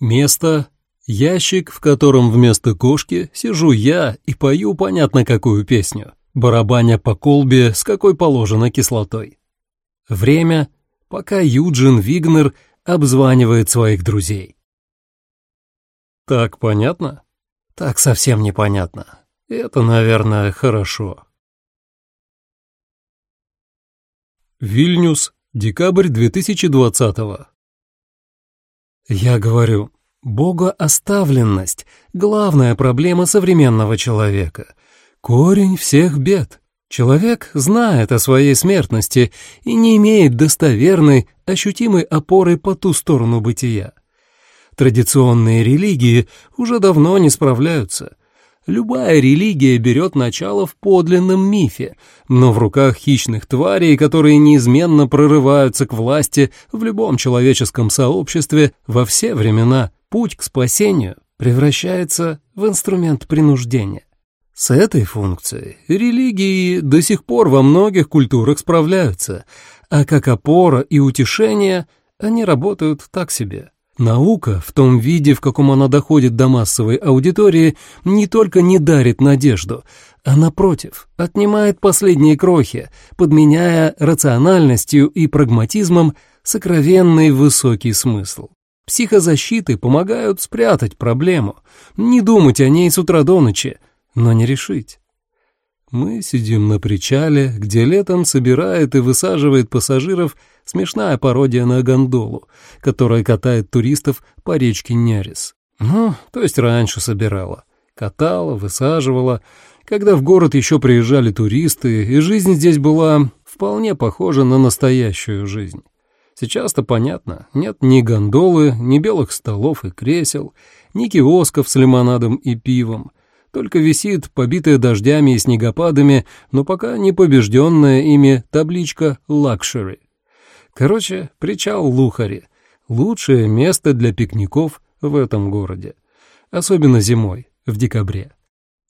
Место — ящик, в котором вместо кошки сижу я и пою понятно какую песню, барабаня по колбе с какой положено кислотой. Время — пока Юджин Вигнер обзванивает своих друзей. Так понятно? Так совсем непонятно. Это, наверное, хорошо. Вильнюс, декабрь 2020 -го. Я говорю, богооставленность — главная проблема современного человека, корень всех бед. Человек знает о своей смертности и не имеет достоверной, ощутимой опоры по ту сторону бытия. Традиционные религии уже давно не справляются — Любая религия берет начало в подлинном мифе, но в руках хищных тварей, которые неизменно прорываются к власти в любом человеческом сообществе во все времена, путь к спасению превращается в инструмент принуждения. С этой функцией религии до сих пор во многих культурах справляются, а как опора и утешение они работают так себе. Наука, в том виде, в каком она доходит до массовой аудитории, не только не дарит надежду, а, напротив, отнимает последние крохи, подменяя рациональностью и прагматизмом сокровенный высокий смысл. Психозащиты помогают спрятать проблему, не думать о ней с утра до ночи, но не решить. Мы сидим на причале, где летом собирает и высаживает пассажиров смешная пародия на гондолу, которая катает туристов по речке Нярис. Ну, то есть раньше собирала. Катала, высаживала, когда в город еще приезжали туристы, и жизнь здесь была вполне похожа на настоящую жизнь. Сейчас-то понятно, нет ни гондолы, ни белых столов и кресел, ни киосков с лимонадом и пивом, только висит, побитая дождями и снегопадами, но пока не побежденная ими табличка «Luxury». Короче, причал Лухари — лучшее место для пикников в этом городе. Особенно зимой, в декабре.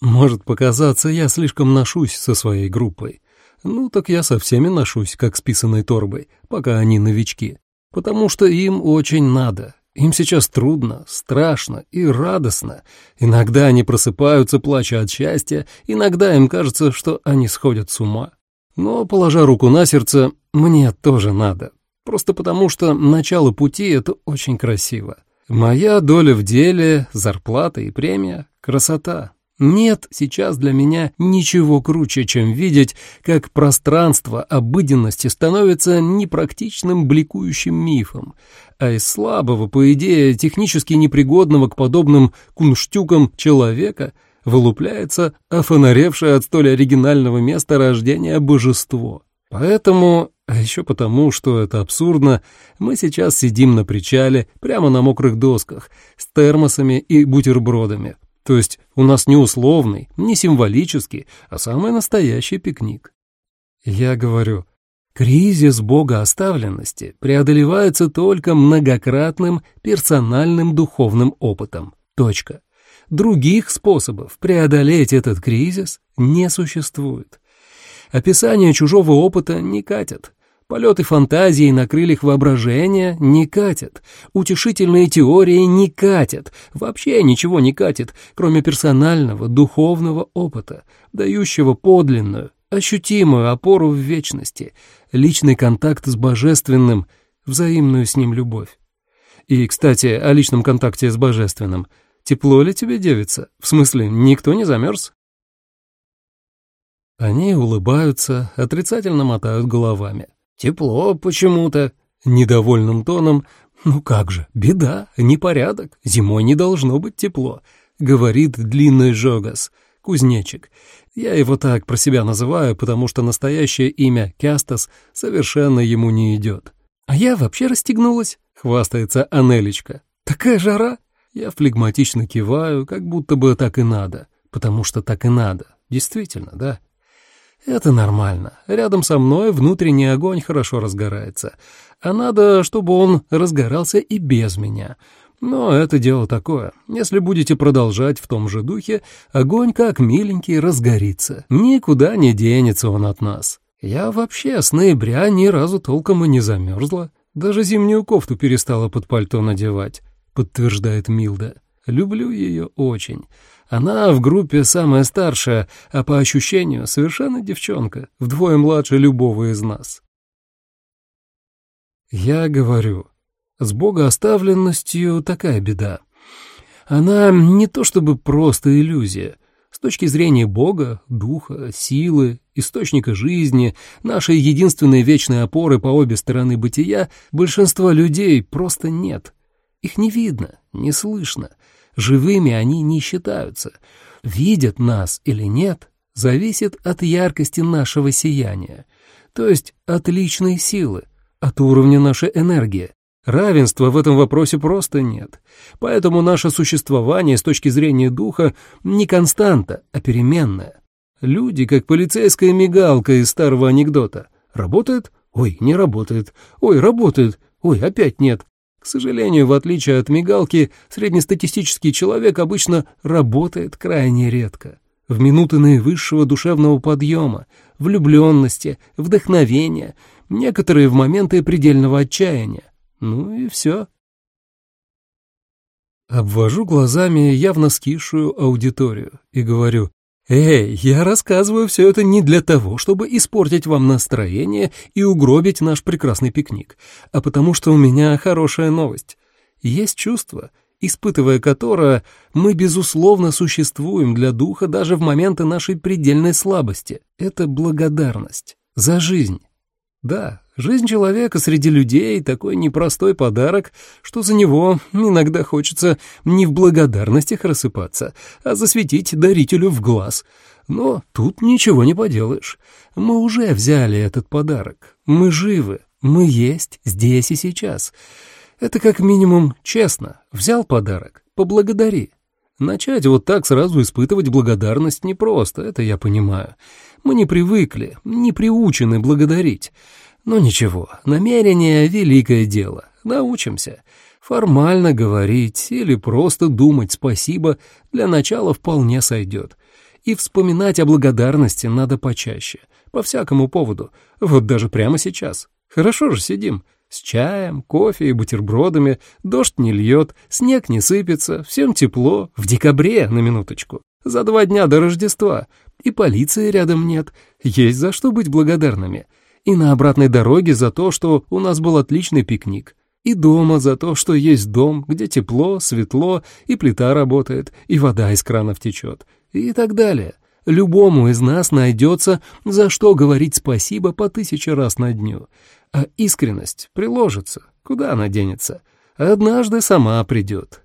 Может показаться, я слишком ношусь со своей группой. Ну, так я со всеми ношусь, как с писаной торбой, пока они новички. Потому что им очень надо. Им сейчас трудно, страшно и радостно. Иногда они просыпаются, плача от счастья, иногда им кажется, что они сходят с ума. Но, положа руку на сердце, мне тоже надо. Просто потому, что начало пути — это очень красиво. Моя доля в деле, зарплата и премия — красота. Нет сейчас для меня ничего круче, чем видеть, как пространство обыденности становится непрактичным бликующим мифом, а из слабого, по идее, технически непригодного к подобным кунштюкам человека вылупляется офонаревшее от столь оригинального места рождения божество. Поэтому, а еще потому, что это абсурдно, мы сейчас сидим на причале, прямо на мокрых досках, с термосами и бутербродами, то есть у нас не условный, не символический, а самый настоящий пикник. Я говорю, кризис богооставленности преодолевается только многократным персональным духовным опытом. Точка. Других способов преодолеть этот кризис не существует. Описание чужого опыта не катят. Полеты фантазии на крыльях воображения не катят, утешительные теории не катят, вообще ничего не катит, кроме персонального духовного опыта, дающего подлинную, ощутимую опору в вечности, личный контакт с божественным, взаимную с ним любовь. И, кстати, о личном контакте с божественным. Тепло ли тебе, девица? В смысле, никто не замерз? Они улыбаются, отрицательно мотают головами. «Тепло почему-то», — недовольным тоном. «Ну как же, беда, непорядок, зимой не должно быть тепло», — говорит длинный Жогас, кузнечик. Я его так про себя называю, потому что настоящее имя Кястас совершенно ему не идет. «А я вообще расстегнулась», — хвастается Анелечка. «Такая жара!» Я флегматично киваю, как будто бы так и надо, потому что так и надо. Действительно, да. Это нормально. Рядом со мной внутренний огонь хорошо разгорается. А надо, чтобы он разгорался и без меня. Но это дело такое. Если будете продолжать в том же духе, огонь как миленький разгорится. Никуда не денется он от нас. Я вообще с ноября ни разу толком и не замерзла. Даже зимнюю кофту перестала под пальто надевать. подтверждает Милда. Люблю ее очень. Она в группе самая старшая, а по ощущению совершенно девчонка, вдвое младше любого из нас. Я говорю, с богооставленностью такая беда. Она не то чтобы просто иллюзия. С точки зрения Бога, духа, силы, источника жизни, нашей единственной вечной опоры по обе стороны бытия, большинства людей просто нет. Их не видно, не слышно. Живыми они не считаются. Видят нас или нет, зависит от яркости нашего сияния, то есть от личной силы, от уровня нашей энергии. Равенства в этом вопросе просто нет. Поэтому наше существование с точки зрения духа не константа, а переменная. Люди, как полицейская мигалка из старого анекдота. Работает? Ой, не работает. Ой, работает. Ой, опять нет. К сожалению, в отличие от мигалки, среднестатистический человек обычно работает крайне редко. В минуты наивысшего душевного подъема, влюбленности, вдохновения, некоторые в моменты предельного отчаяния. Ну и все. Обвожу глазами явно скисшую аудиторию и говорю, «Эй, я рассказываю все это не для того, чтобы испортить вам настроение и угробить наш прекрасный пикник, а потому что у меня хорошая новость. Есть чувство, испытывая которое, мы, безусловно, существуем для духа даже в моменты нашей предельной слабости. Это благодарность за жизнь. Да, жизнь человека среди людей — такой непростой подарок, что за него иногда хочется не в благодарностях рассыпаться, а засветить дарителю в глаз. Но тут ничего не поделаешь. Мы уже взяли этот подарок. Мы живы, мы есть здесь и сейчас. Это как минимум честно. Взял подарок, поблагодари. Начать вот так сразу испытывать благодарность непросто, это я понимаю. Мы не привыкли, не приучены благодарить. Но ничего, намерение — великое дело. Научимся. Формально говорить или просто думать спасибо для начала вполне сойдет. И вспоминать о благодарности надо почаще, по всякому поводу, вот даже прямо сейчас. Хорошо же сидим, с чаем, кофе и бутербродами, дождь не льет, снег не сыпется, всем тепло, в декабре, на минуточку, за два дня до Рождества, и полиции рядом нет, есть за что быть благодарными, и на обратной дороге за то, что у нас был отличный пикник, и дома за то, что есть дом, где тепло, светло, и плита работает, и вода из кранов течет, и так далее. Любому из нас найдется, за что говорить спасибо по тысяче раз на дню. А искренность приложится, куда она денется. Однажды сама придет.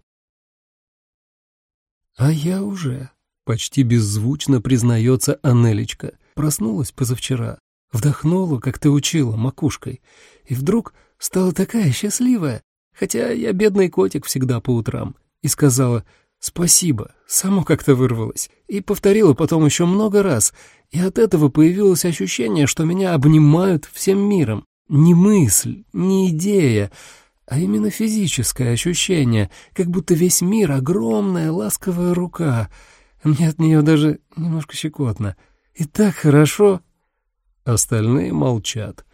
А я уже, почти беззвучно признается Анелечка, проснулась позавчера, вдохнула, как ты учила, макушкой, и вдруг стала такая счастливая, хотя я бедный котик всегда по утрам, и сказала «спасибо», само как-то вырвалось, и повторила потом еще много раз, и от этого появилось ощущение, что меня обнимают всем миром, не мысль, не идея, а именно физическое ощущение, как будто весь мир — огромная ласковая рука. Мне от нее даже немножко щекотно. И так хорошо. Остальные молчат.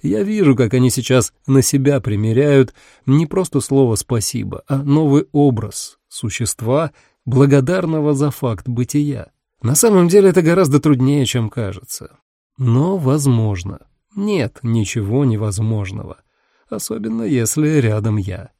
Я вижу, как они сейчас на себя примеряют не просто слово «спасибо», а новый образ существа, благодарного за факт бытия. На самом деле это гораздо труднее, чем кажется. Но возможно. Нет ничего невозможного, особенно если рядом я.